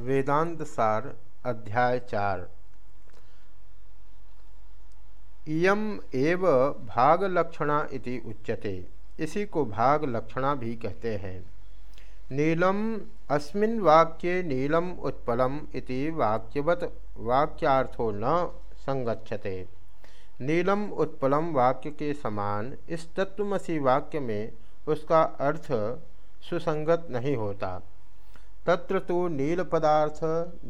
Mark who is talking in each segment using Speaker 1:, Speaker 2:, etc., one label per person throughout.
Speaker 1: वेदांत सार, अध्याय चार। इयम एव भाग लक्षणा इति उच्यते। इसी को भाग लक्षणा भी कहते हैं। नीलम अस्मिन वाक्ये नीलम उत्पलम इति वाक्यवत, वाक्यार्थो न संगच्छते। नीलम उत्पलम वाक्य के समान, इस तत्वमसी वाक्य में उसका अर्थ सुसंगत नहीं होता। तत्र तो नील पदार्थ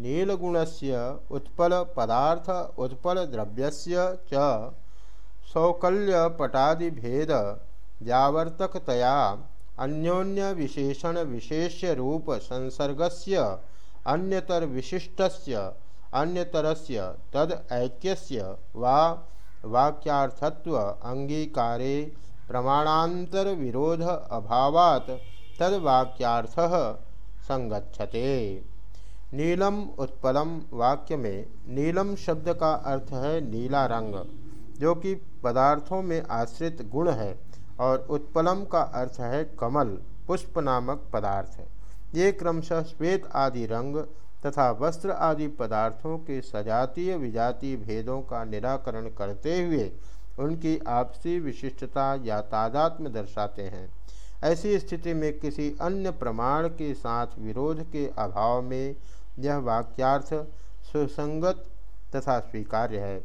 Speaker 1: नीलगुणस्य उत्पल पदार्थ उत्पल द्रव्यस्य च। सौकल्य भेद व्यावर्तकतया अन्योन्य विशेषण विशेष्य रूप संसर्गस्य अन्यतर विशिष्टस्य अन्यतरस्य तद ऐक्यस्य वा वाक्यार्थत्व अंगीकारे प्रमाणांतर विरोध अभावात तद वाक्यार्थः संगच्छते। नीलम उत्पलम वाक्य में नीलम शब्द का अर्थ है नीला रंग, जो कि पदार्थों में आश्रित गुण है, और उत्पलम का अर्थ है कमल, पुष्प नामक पदार्थ ये क्रमशः श्वेत आदि रंग तथा वस्त्र आदि पदार्थों के सजातीय विजातीय भेदों का निराकरण करते हुए उनकी आपसी विशिष्टता या तादात्म्य दर्शाते हैं। ऐसी स्थिति में किसी अन्य प्रमाण के साथ विरोध के अभाव में यह वाक्यार्थ सुसंगत तथा स्वीकार्य है।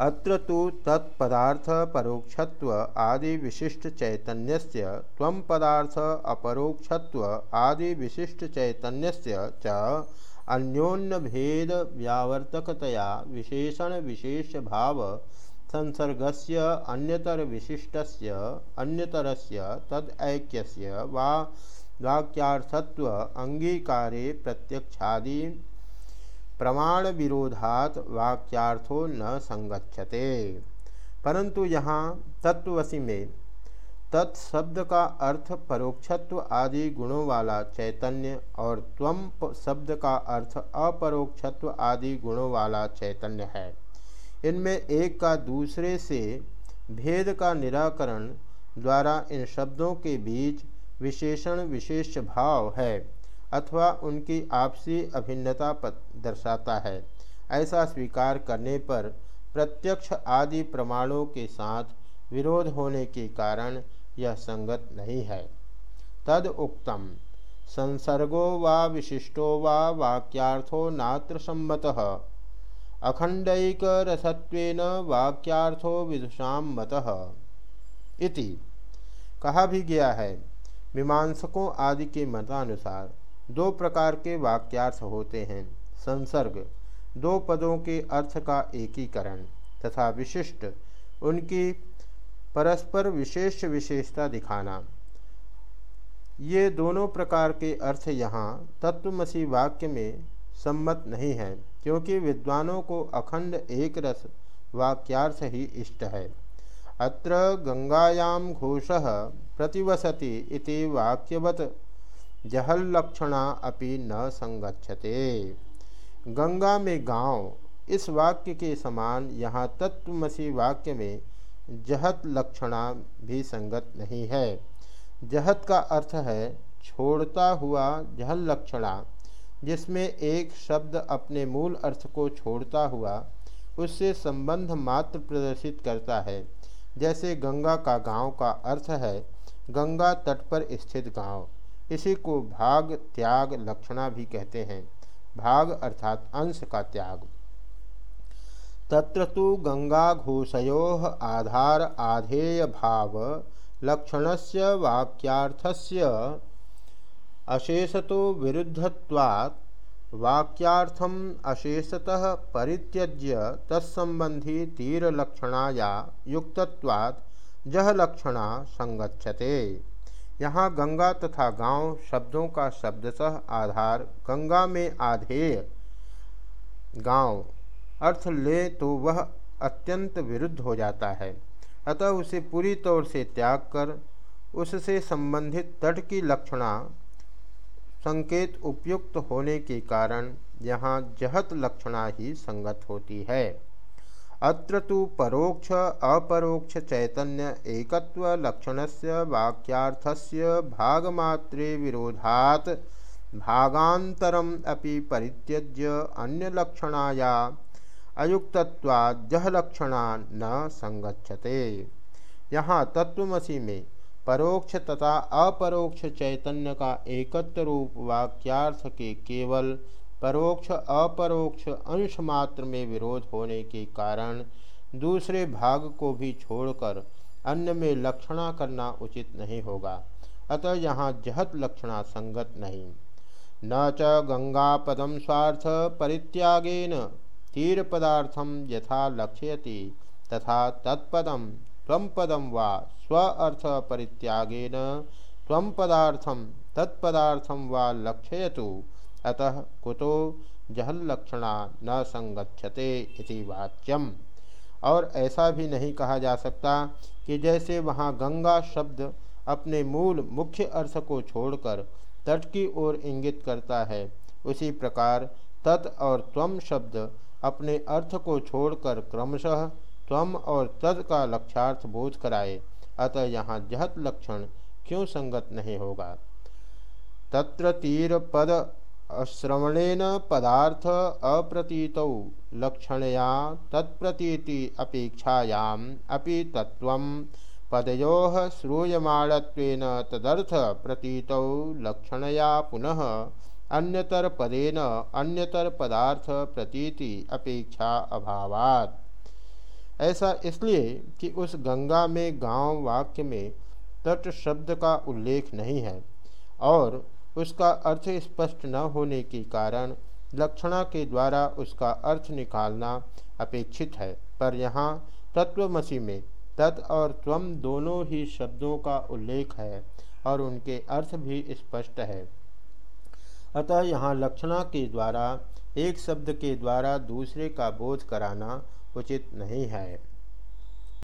Speaker 1: अत्र तो तत्पदार्थ परोक्षत्व आदि विशिष्ट चैतन्यस्य त्वं पदार्थ अपरोक्षत्व आदि विशिष्ट चैतन्यस्य च अन्योन्य भेद व्यावर्तकतया विशेषण विशेष भाव संसर्गस्य अन्यतर विशिष्टस्य अन्यतरस्य तदैक्यस्य वा वाक्यार्थत्व अंगीकारे प्रत्यक्षादि प्रमाण विरोधात वाक्यार्थो न संगच्छते। परंतु यहाँ तत्वसी में तत्शब्द का अर्थ परोक्षत्व आदि गुणों वाला चैतन्य और त्वम शब्द का अर्थ अपरोक्षत्व आदि गुणों वाला चैतन्य है। इनमें एक का दूसरे से भेद का निराकरण द्वारा इन शब्दों के बीच विशेषण विशेष भाव है अथवा उनकी आपसी अभिन्नता दर्शाता है। ऐसा स्वीकार करने पर प्रत्यक्ष आदि प्रमाणों के साथ विरोध होने के कारण यह संगत नहीं है। तद उक्तम, संसर्गो वा विशिष्टो वा वाक्यार्थो नात्र सम्मत अखंडक रसत्वेन वाक्यार्थो विदुषा मत। इति कहा भी गया है, मीमांसकों आदि के मतानुसार दो प्रकार के वाक्यार्थ होते हैं, संसर्ग, दो पदों के अर्थ का एकीकरण, तथा विशिष्ट, उनकी परस्पर विशेष विशेषता दिखाना। ये दोनों प्रकार के अर्थ यहाँ तत्वमसी वाक्य में सम्मत नहीं है। क्योंकि विद्वानों को अखंड एक रस वाक्यार्थ ही इष्ट है। अत्र गंगायाम घोष प्रतिवसति इति वाक्यवत जहल्लक्षणा अपि न संगच्छते। गंगा में गाँव, इस वाक्य के समान यहाँ तत्वमसी वाक्य में जहत लक्षणा भी संगत नहीं है। जहत का अर्थ है, छोड़ता हुआ जहल लक्षणा जिसमें एक शब्द अपने मूल अर्थ को छोड़ता हुआ उससे संबंध मात्र प्रदर्शित करता है। जैसे गंगा का गाँव का अर्थ है, गंगा तट पर स्थित गाँव। इसी को भाग, त्याग, लक्षणा भी कहते हैं। भाग अर्थात अंश का त्याग। तत्र तो गंगा घोषयो आधार आधेय भाव, लक्षणस्य वाक्यार्थस्य अशेषतो विरुद्धत्वात् वाक्यार्थम अशेषतः परित्यज्य तत्संबंधी तीरलक्षणाया युक्तत्वात् जह लक्षणा संगच्छते। यहाँ गंगा तथा गाँव शब्दों का शब्दतः आधार गंगा में आधेय गाँव। अर्थ ले तो वह अत्यंत विरुद्ध हो जाता है। अतः उसे पूरी तौर से त्याग कर, उससे संबंधित तट की लक्षणा संकेत उपयुक्त होने के कारण यहाँ जहत लक्षणा ही संगत होती है। अत्र तो परोक्ष अपरोक्ष चैतन्य एकत्व लक्षण से वाक्यार्थस्य भागमात्रे विरोधात भागांतरम अपि परित्यज्य अन्य लक्षणाया अयुक्तत्वाजह लक्षणा न संगच्छते। यहाँ तत्वमसी में परोक्ष तथा अपरोक्ष चैतन्य का एकत्र रूप वाक्यार्थ के केवल परोक्ष अपरोक्ष अंश मात्र में विरोध होने के कारण दूसरे भाग को भी छोड़कर अन्य में लक्षणा करना उचित नहीं होगा। अतः यहाँ जहत लक्षणा संगत नहीं। न च गंगा पदम स्वार्थ परित्यागेन, तीर पदार्थम यथा लक्ष्यति तथा तत्पदम पदम वा स्व अर्थ परित्यागेन तम पदार्थम तत्पदार्थम वा लक्षयतु, अतः कुतो जहल्लक्षणा न संगच्छते इति वाच्यम। और ऐसा भी नहीं कहा जा सकता कि जैसे वहाँ गंगा शब्द अपने मूल मुख्य अर्थ को छोड़कर तट की ओर इंगित करता है, उसी प्रकार तत् और त्वम शब्द अपने अर्थ को छोड़कर क्रमशः त्वम और तद का लक्षार्थ बोध कराए। अतः यहाँ जहत लक्षण क्यों संगत नहीं होगा? तत्र तीर पद श्रवणेन पदार्थ अप्रतीत लक्षणया तत्प्रतीति अपेक्षायाम अपि तत्व पदयो श्रूयमाणत्वेन तदर्थ प्रतीत लक्षणया पुनः अन्यतर पदेन अन्यतर पदार्थ प्रतीति अपेक्षा अभावात्। ऐसा इसलिए कि उस गंगा में गाँव वाक्य में तट शब्द का उल्लेख नहीं है और उसका अर्थ स्पष्ट न होने के कारण लक्षणा के द्वारा उसका अर्थ निकालना अपेक्षित है। पर यहाँ तत्वमसी में तत् और त्वम दोनों ही शब्दों का उल्लेख है और उनके अर्थ भी स्पष्ट है। अतः यहाँ लक्षणा के द्वारा, एक शब्द के द्वारा दूसरे का बोध कराना उचित नहीं है।